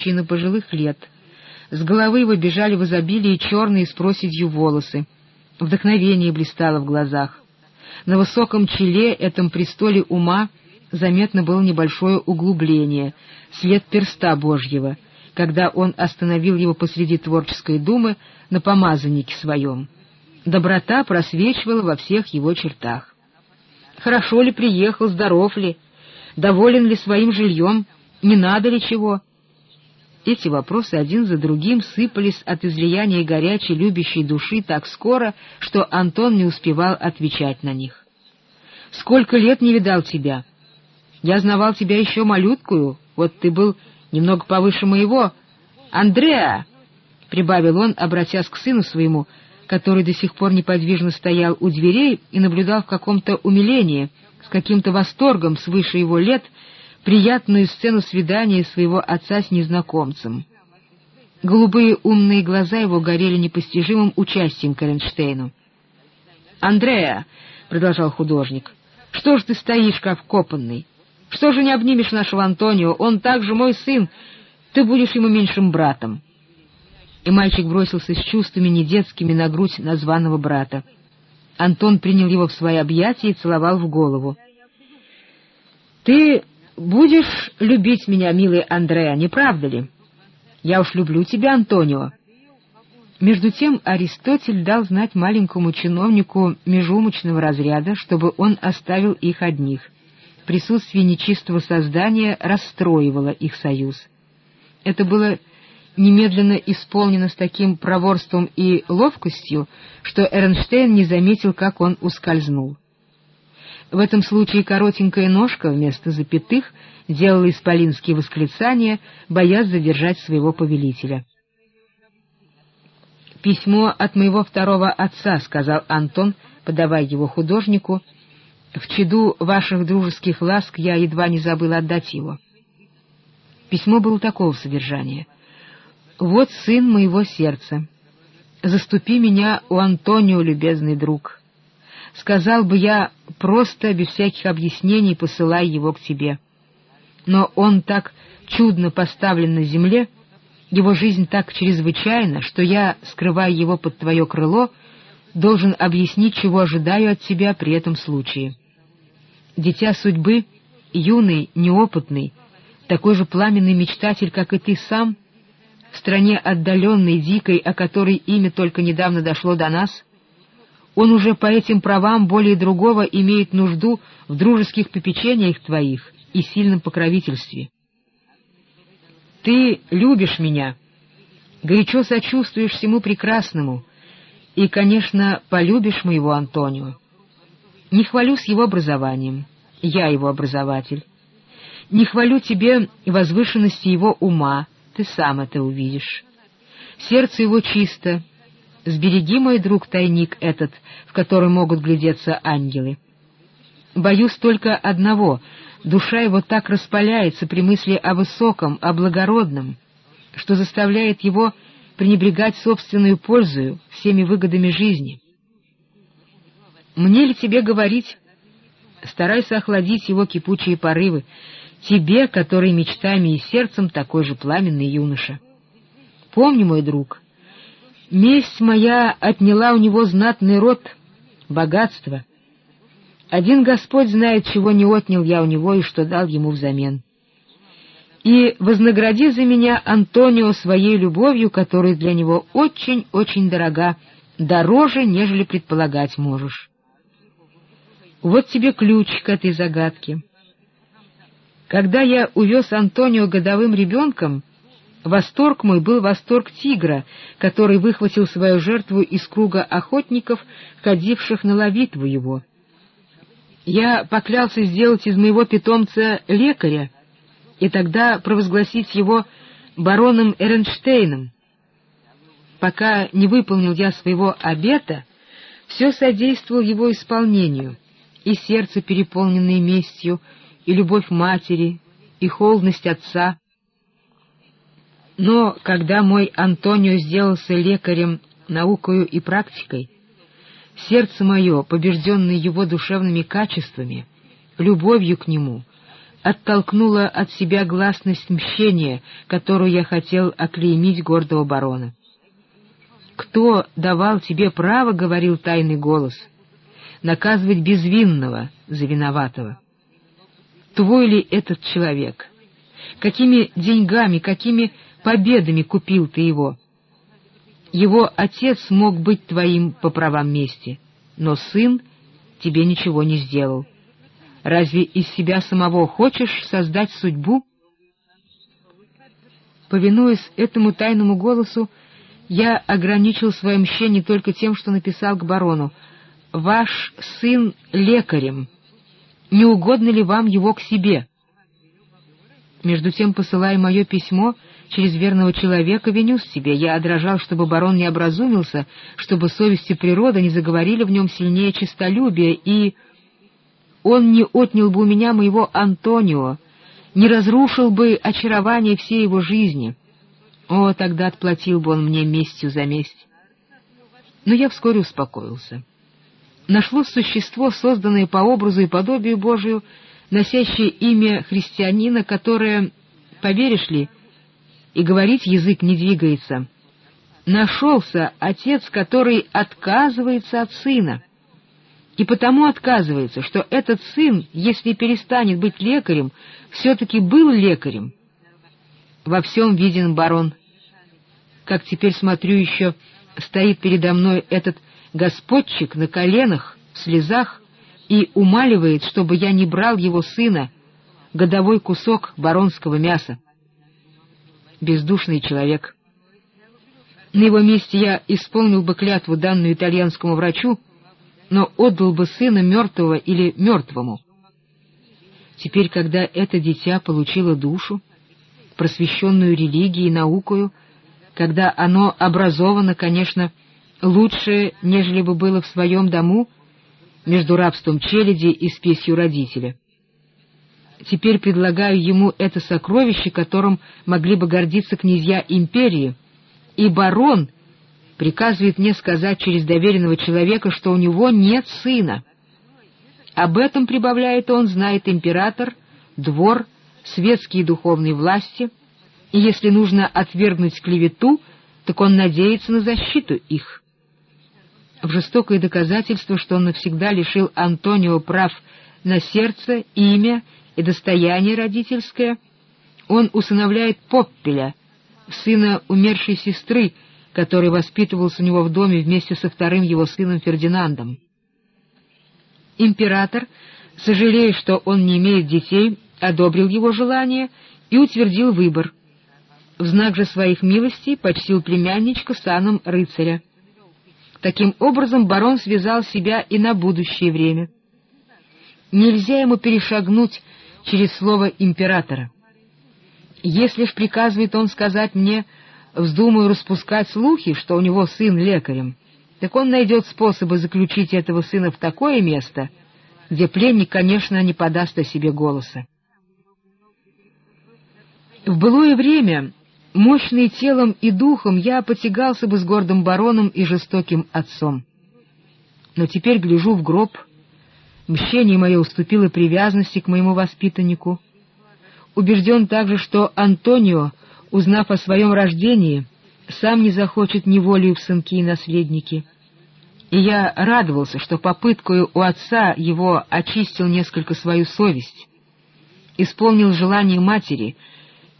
мужчина пожилых лет. С головы его бежали в изобилии черные с проседью волосы. Вдохновение блистало в глазах. На высоком челе, этом престоле ума, заметно было небольшое углубление, след перста Божьего, когда он остановил его посреди творческой думы на помазаннике своем. Доброта просвечивала во всех его чертах. Хорошо ли приехал, здоров ли, доволен ли своим жильем, не надо ли чего? Эти вопросы один за другим сыпались от излияния горячей любящей души так скоро, что Антон не успевал отвечать на них. «Сколько лет не видал тебя? Я знавал тебя еще малюткую, вот ты был немного повыше моего. Андреа!» — прибавил он, обратясь к сыну своему, который до сих пор неподвижно стоял у дверей и наблюдал в каком-то умилении, с каким-то восторгом свыше его лет, приятную сцену свидания своего отца с незнакомцем. Голубые умные глаза его горели непостижимым участием к Эренштейну. «Андреа!» — продолжал художник. «Что ж ты стоишь, как вкопанный? Что же не обнимешь нашего Антонио? Он также мой сын. Ты будешь ему меньшим братом» и мальчик бросился с чувствами недетскими на грудь названного брата. Антон принял его в свои объятия и целовал в голову. «Ты будешь любить меня, милый Андреа, не правда ли? Я уж люблю тебя, Антонио». Между тем Аристотель дал знать маленькому чиновнику межумочного разряда, чтобы он оставил их одних. Присутствие нечистого создания расстроивало их союз. Это было немедленно исполнено с таким проворством и ловкостью, что Эрнштейн не заметил, как он ускользнул. В этом случае коротенькая ножка вместо запятых делала исполинские восклицания, боясь задержать своего повелителя. «Письмо от моего второго отца», — сказал Антон, подавая его художнику. «В чаду ваших дружеских ласк я едва не забыл отдать его». Письмо было такого содержания — «Вот сын моего сердца. Заступи меня у Антонио, любезный друг. Сказал бы я просто, без всяких объяснений, посылай его к тебе. Но он так чудно поставлен на земле, его жизнь так чрезвычайна, что я, скрывая его под твое крыло, должен объяснить, чего ожидаю от тебя при этом случае. Дитя судьбы, юный, неопытный, такой же пламенный мечтатель, как и ты сам — в стране отдаленной, дикой, о которой имя только недавно дошло до нас, он уже по этим правам более другого имеет нужду в дружеских попечениях твоих и сильном покровительстве. Ты любишь меня, горячо сочувствуешь всему прекрасному и, конечно, полюбишь моего Антонио. Не хвалюсь его образованием, я его образователь. Не хвалю тебе возвышенности его ума, ты сам это увидишь. Сердце его чисто. Сбереги, мой друг, тайник этот, в который могут глядеться ангелы. Боюсь только одного — душа его так распаляется при мысли о высоком, о благородном, что заставляет его пренебрегать собственную пользою, всеми выгодами жизни. Мне ли тебе говорить? Старайся охладить его кипучие порывы, тебе, который мечтами и сердцем такой же пламенный юноша. Помни, мой друг, месть моя отняла у него знатный род, богатство. Один Господь знает, чего не отнял я у него и что дал ему взамен. И вознагради за меня Антонио своей любовью, которая для него очень-очень дорога, дороже, нежели предполагать можешь. Вот тебе ключ к этой загадке. Когда я увез Антонио годовым ребенком, восторг мой был восторг тигра, который выхватил свою жертву из круга охотников, ходивших на ловитву его. Я поклялся сделать из моего питомца лекаря, и тогда провозгласить его бароном Эренштейном. Пока не выполнил я своего обета, все содействовал его исполнению, и сердце, переполненное местью, и любовь матери, и холодность отца. Но когда мой Антонио сделался лекарем наукою и практикой, сердце мое, побежденное его душевными качествами, любовью к нему, оттолкнула от себя гласность мщения, которую я хотел оклеймить гордого барона. «Кто давал тебе право, — говорил тайный голос, — наказывать безвинного за виноватого? Твой ли этот человек? Какими деньгами, какими победами купил ты его? Его отец мог быть твоим по правам мести, но сын тебе ничего не сделал. Разве из себя самого хочешь создать судьбу? Повинуясь этому тайному голосу, я ограничил свое мщение только тем, что написал к барону «Ваш сын лекарем. Не угодно ли вам его к себе?» Между тем, посылая мое письмо через верного человека, виню себе. Я дрожал, чтобы барон не образумился, чтобы совести природы не заговорили в нем сильнее честолюбия, и он не отнял бы у меня моего Антонио, не разрушил бы очарование всей его жизни. О, тогда отплатил бы он мне местью за месть. Но я вскоре успокоился. Нашлось существо, созданное по образу и подобию Божию, носящее имя христианина, которое, поверишь ли, и говорить язык не двигается. Нашелся отец, который отказывается от сына и потому отказывается, что этот сын, если перестанет быть лекарем, все-таки был лекарем. Во всем виден барон. Как теперь смотрю еще, стоит передо мной этот господчик на коленах, в слезах, и умаливает, чтобы я не брал его сына, годовой кусок баронского мяса. Бездушный человек. На его месте я исполнил бы клятву, данную итальянскому врачу, но отдал бы сына мертвого или мертвому. Теперь, когда это дитя получило душу, просвещенную религией и наукою, когда оно образовано, конечно, лучше, нежели бы было в своем дому, между рабством челяди и спесью родителя. Теперь предлагаю ему это сокровище, которым могли бы гордиться князья империи, и барон — приказывает мне сказать через доверенного человека, что у него нет сына. Об этом, прибавляет он, знает император, двор, светские и духовные власти, и если нужно отвергнуть клевету, так он надеется на защиту их. В жестокое доказательство, что он навсегда лишил Антонио прав на сердце, имя и достояние родительское, он усыновляет Поппеля, сына умершей сестры, который воспитывался у него в доме вместе со вторым его сыном Фердинандом. Император, сожалея, что он не имеет детей, одобрил его желание и утвердил выбор. В знак же своих милостей почтил племянничка саном рыцаря. Таким образом барон связал себя и на будущее время. Нельзя ему перешагнуть через слово императора. Если ж приказывает он сказать мне вздумаю распускать слухи, что у него сын лекарем, так он найдет способы заключить этого сына в такое место, где пленник, конечно, не подаст о себе голоса. В былое время, мощный телом и духом, я потягался бы с гордым бароном и жестоким отцом. Но теперь гляжу в гроб, мщение мое уступило привязанности к моему воспитаннику. Убежден также, что Антонио — узнав о своем рождении, сам не захочет неволею в сынки и наследники. И я радовался, что попыткою у отца его очистил несколько свою совесть, исполнил желание матери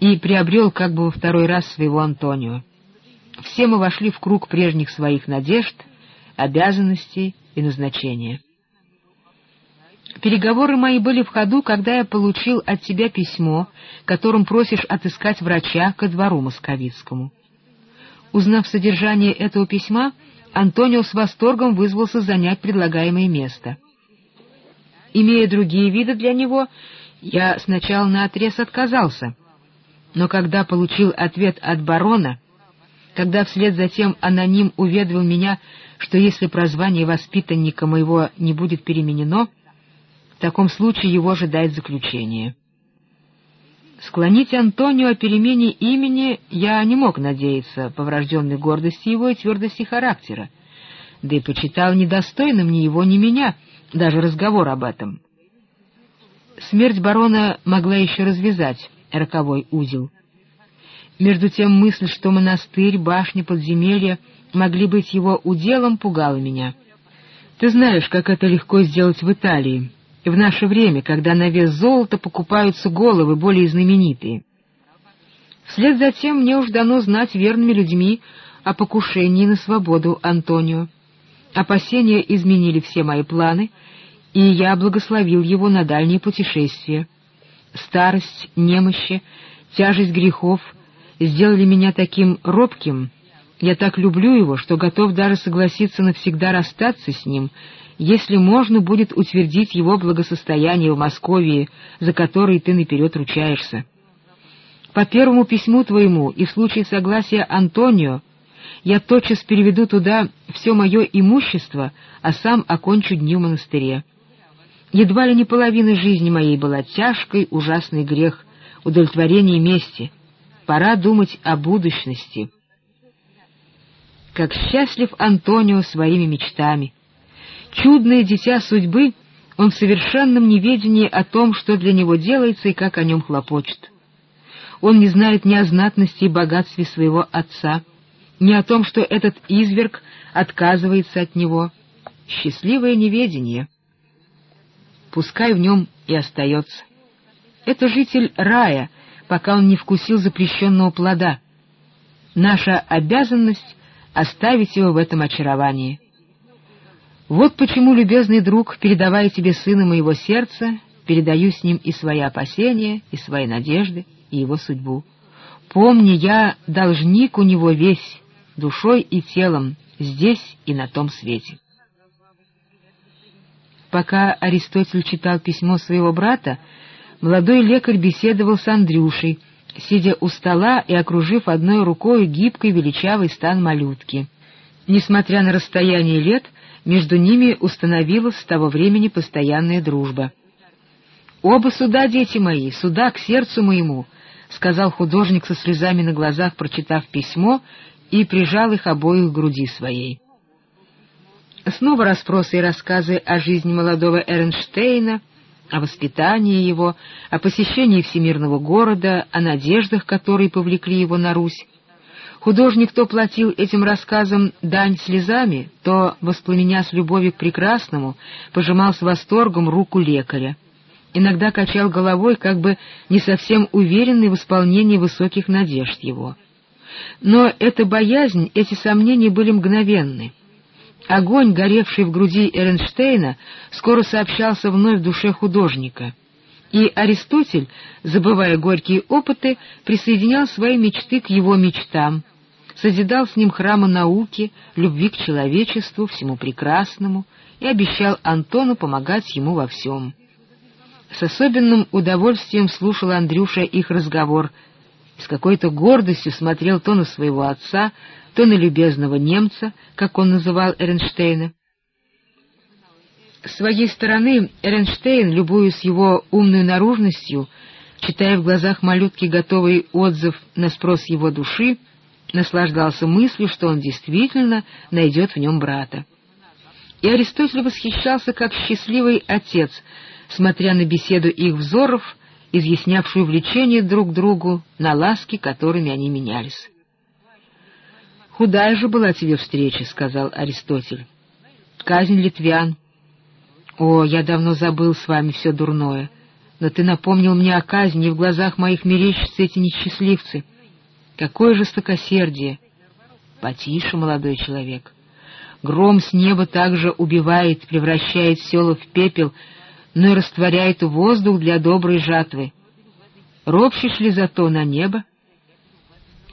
и приобрел как бы во второй раз своего Антонио. Все мы вошли в круг прежних своих надежд, обязанностей и назначения. Переговоры мои были в ходу, когда я получил от тебя письмо, которым просишь отыскать врача ко двору московицкому. Узнав содержание этого письма, Антонио с восторгом вызвался занять предлагаемое место. Имея другие виды для него, я сначала наотрез отказался, но когда получил ответ от барона, когда вслед за тем аноним уведомил меня, что если прозвание воспитанника моего не будет переменено, в таком случае его ожидает заключение. Склонить Антонио о перемене имени я не мог надеяться по врожденной гордости его и твердости характера, да и почитал недостойным ни его, ни меня даже разговор об этом. Смерть барона могла еще развязать роковой узел. Между тем мысль, что монастырь, башня, подземелья могли быть его уделом, пугала меня. Ты знаешь, как это легко сделать в Италии, в наше время, когда на вес золота покупаются головы более знаменитые. Вслед за тем мне уж дано знать верными людьми о покушении на свободу Антонио. Опасения изменили все мои планы, и я благословил его на дальние путешествия. Старость, немощи, тяжесть грехов сделали меня таким робким. Я так люблю его, что готов даже согласиться навсегда расстаться с ним, если можно будет утвердить его благосостояние в Москве, за которое ты наперед ручаешься. По первому письму твоему и в случае согласия Антонио я тотчас переведу туда все мое имущество, а сам окончу дни в монастыре. Едва ли не половина жизни моей была тяжкой, ужасный грех, удовлетворение мести. Пора думать о будущности. Как счастлив Антонио своими мечтами! Чудное дитя судьбы, он в совершенном неведении о том, что для него делается и как о нем хлопочет. Он не знает ни о знатности и богатстве своего отца, ни о том, что этот изверг отказывается от него. Счастливое неведение. Пускай в нем и остается. Это житель рая, пока он не вкусил запрещенного плода. Наша обязанность — оставить его в этом очаровании. Вот почему, любезный друг, передавая тебе сына моего сердца, передаю с ним и свои опасения, и свои надежды, и его судьбу. Помни, я должник у него весь, душой и телом, здесь и на том свете. Пока Аристотель читал письмо своего брата, молодой лекарь беседовал с Андрюшей, сидя у стола и окружив одной рукой гибкий величавый стан малютки. Несмотря на расстояние лет, между ними установилась с того времени постоянная дружба. «Оба сюда, дети мои, сюда, к сердцу моему!» — сказал художник со слезами на глазах, прочитав письмо, и прижал их обоих к груди своей. Снова расспросы и рассказы о жизни молодого Эрнштейна, о воспитании его, о посещении всемирного города, о надеждах, которые повлекли его на Русь. Художник то платил этим рассказам дань слезами, то, воспламеня любовью к прекрасному, пожимал с восторгом руку лекаря. Иногда качал головой, как бы не совсем уверенный в исполнении высоких надежд его. Но эта боязнь, эти сомнения были мгновенны. Огонь, горевший в груди Эренштейна, скоро сообщался вновь в душе художника, и Аристотель, забывая горькие опыты, присоединял свои мечты к его мечтам, созидал с ним храмы науки, любви к человечеству, всему прекрасному, и обещал Антону помогать ему во всем. С особенным удовольствием слушал Андрюша их разговор, с какой-то гордостью смотрел то на своего отца, то на любезного немца, как он называл Эренштейна. С своей стороны Эренштейн, любуясь его умной наружностью, читая в глазах малютки готовый отзыв на спрос его души, наслаждался мыслью, что он действительно найдет в нем брата. И Аристотель восхищался как счастливый отец, смотря на беседу их взоров, изъяснявшую влечение друг к другу на ласки, которыми они менялись. «Худая же была тебе встреча», — сказал Аристотель. «Казнь литвян. О, я давно забыл с вами все дурное, но ты напомнил мне о казни, и в глазах моих мерещатся эти несчастливцы. Какое жестокосердие! Потише, молодой человек. Гром с неба также убивает, превращает села в пепел, но и растворяет воздух для доброй жатвы. Ропщешь ли зато на небо?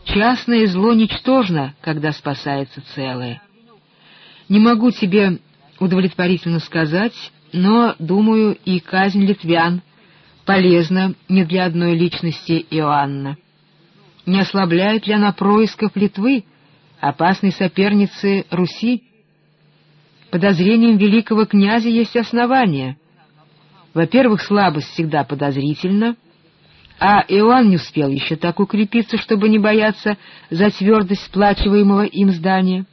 Частное зло ничтожно, когда спасается целое. Не могу тебе удовлетворительно сказать, но, думаю, и казнь литвян полезна не для одной личности Иоанна. Не ослабляет ли она происков Литвы, опасной соперницы Руси? Подозрением великого князя есть основания. Во-первых, слабость всегда подозрительна, а Иоанн не успел еще так укрепиться, чтобы не бояться за твердость сплачиваемого им здания.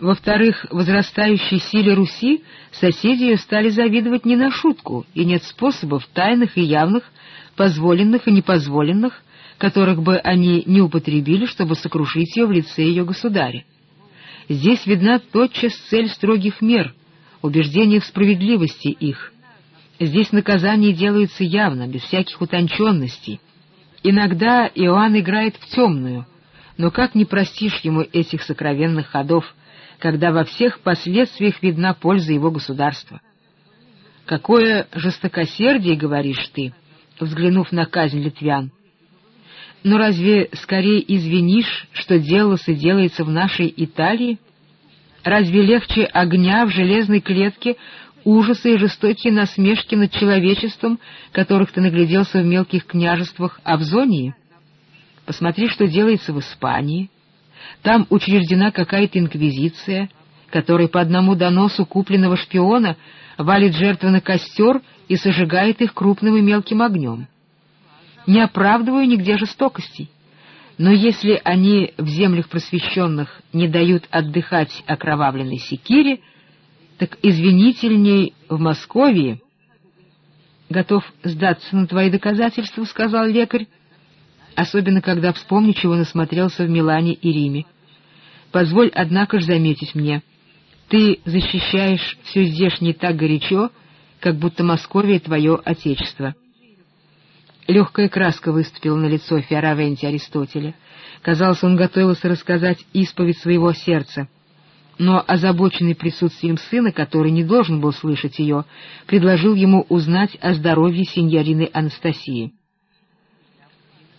Во-вторых, возрастающей силе Руси соседи ее стали завидовать не на шутку, и нет способов, тайных и явных, позволенных и непозволенных, которых бы они не употребили, чтобы сокрушить ее в лице ее государя. Здесь видна тотчас цель строгих мер, убеждение в справедливости их. Здесь наказание делается явно, без всяких утонченностей. Иногда Иоанн играет в темную, но как не простишь ему этих сокровенных ходов, когда во всех последствиях видна польза его государства? Какое жестокосердие, говоришь ты, взглянув на казнь литвян. Но разве скорее извинишь, что делалось и делается в нашей Италии? Разве легче огня в железной клетке ужасы и жестокие насмешки над человечеством, которых ты нагляделся в мелких княжествах Авзонии? Посмотри, что делается в Испании. Там учреждена какая-то инквизиция, которая по одному доносу купленного шпиона валит жертвы на костер и сожигает их крупным и мелким огнем. Не оправдываю нигде жестокостей, но если они в землях просвещенных не дают отдыхать окровавленной секире, так извинительней в Москве. «Готов сдаться на твои доказательства», — сказал лекарь, особенно когда вспомню, чего насмотрелся в Милане и Риме. «Позволь, однако ж, заметить мне, ты защищаешь все здешнее так горячо, как будто Московия — твое отечество». Легкая краска выступила на лицо Фиоравенти Аристотеля. Казалось, он готовился рассказать исповедь своего сердца — но, озабоченный присутствием сына, который не должен был слышать ее, предложил ему узнать о здоровье сеньорины Анастасии.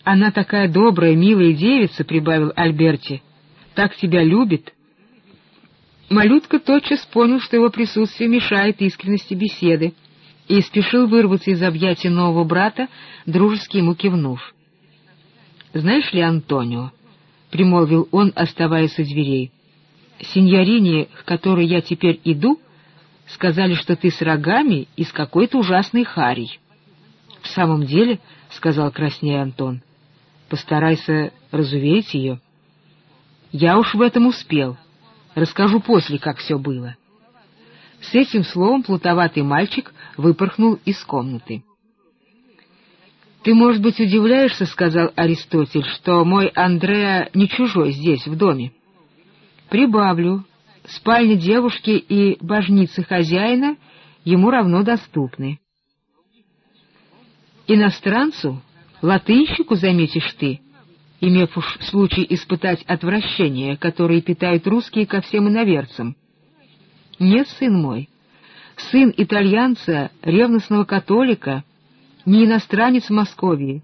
«Она такая добрая, милая девица», — прибавил Альберти, — «так тебя любит». Малютка тотчас понял, что его присутствие мешает искренности беседы, и спешил вырваться из объятий нового брата, дружески ему кивнув. «Знаешь ли, Антонио», — примолвил он, оставаясь у дверей, — сеньорине, к которой я теперь иду, сказали, что ты с рогами и с какой-то ужасной харей. — В самом деле, — сказал краснея Антон, — постарайся разуверить ее. — Я уж в этом успел. Расскажу после, как все было. С этим словом плутоватый мальчик выпорхнул из комнаты. «Ты, может быть, удивляешься, — сказал Аристотель, — что мой Андреа не чужой здесь, в доме. Прибавлю, спальня девушки и божницы хозяина ему равно доступны. Иностранцу, латынщику, заметишь ты, имев уж случай испытать отвращение, которое питают русские ко всем иноверцам. Нет, сын мой, сын итальянца, ревностного католика, не иностранец в Москве,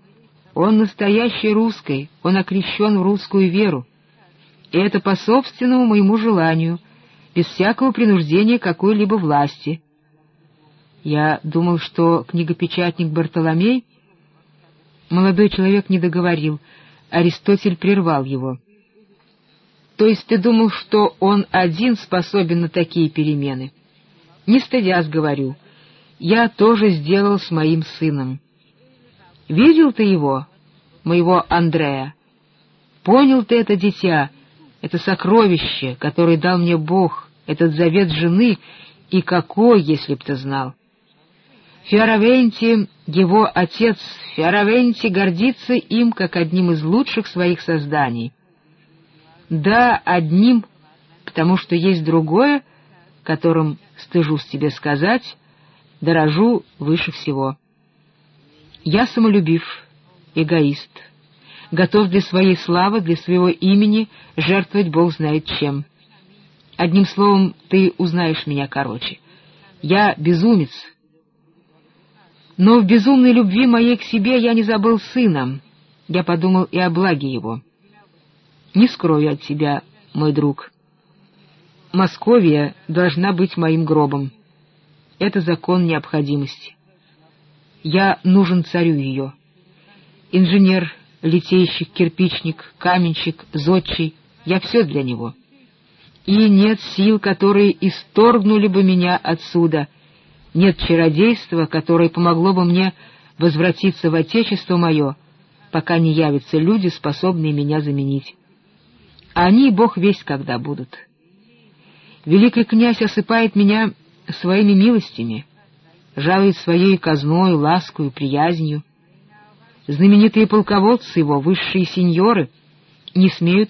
он настоящий русский, он окрещен в русскую веру и это по собственному моему желанию, без всякого принуждения какой-либо власти. Я думал, что книгопечатник Бартоломей... Молодой человек не договорил, Аристотель прервал его. То есть ты думал, что он один способен на такие перемены? Не стыдясь, говорю, я тоже сделал с моим сыном. Видел ты его, моего Андрея? Понял ты это дитя, это сокровище, которое дал мне Бог, этот завет жены, и какой, если б ты знал. Фиоравенти, его отец, Фиоравенти гордится им, как одним из лучших своих созданий. Да, одним, потому что есть другое, которым, стыжусь тебе сказать, дорожу выше всего. Я самолюбив, эгоист — готов для своей славы, для своего имени жертвовать Бог знает чем. Одним словом, ты узнаешь меня короче. Я безумец. Но в безумной любви моей к себе я не забыл сына. Я подумал и о благе его. Не скрою от тебя, мой друг. Московия должна быть моим гробом. Это закон необходимости. Я нужен царю ее. Инженер литейщик, кирпичник, каменщик, зодчий — я все для него. И нет сил, которые исторгнули бы меня отсюда, нет чародейства, которое помогло бы мне возвратиться в отечество мое, пока не явятся люди, способные меня заменить. Они, Бог весть, когда будут. Великий князь осыпает меня своими милостями, жалует своей казною, ласкою, приязнью. Знаменитые полководцы его, высшие сеньоры, не смеют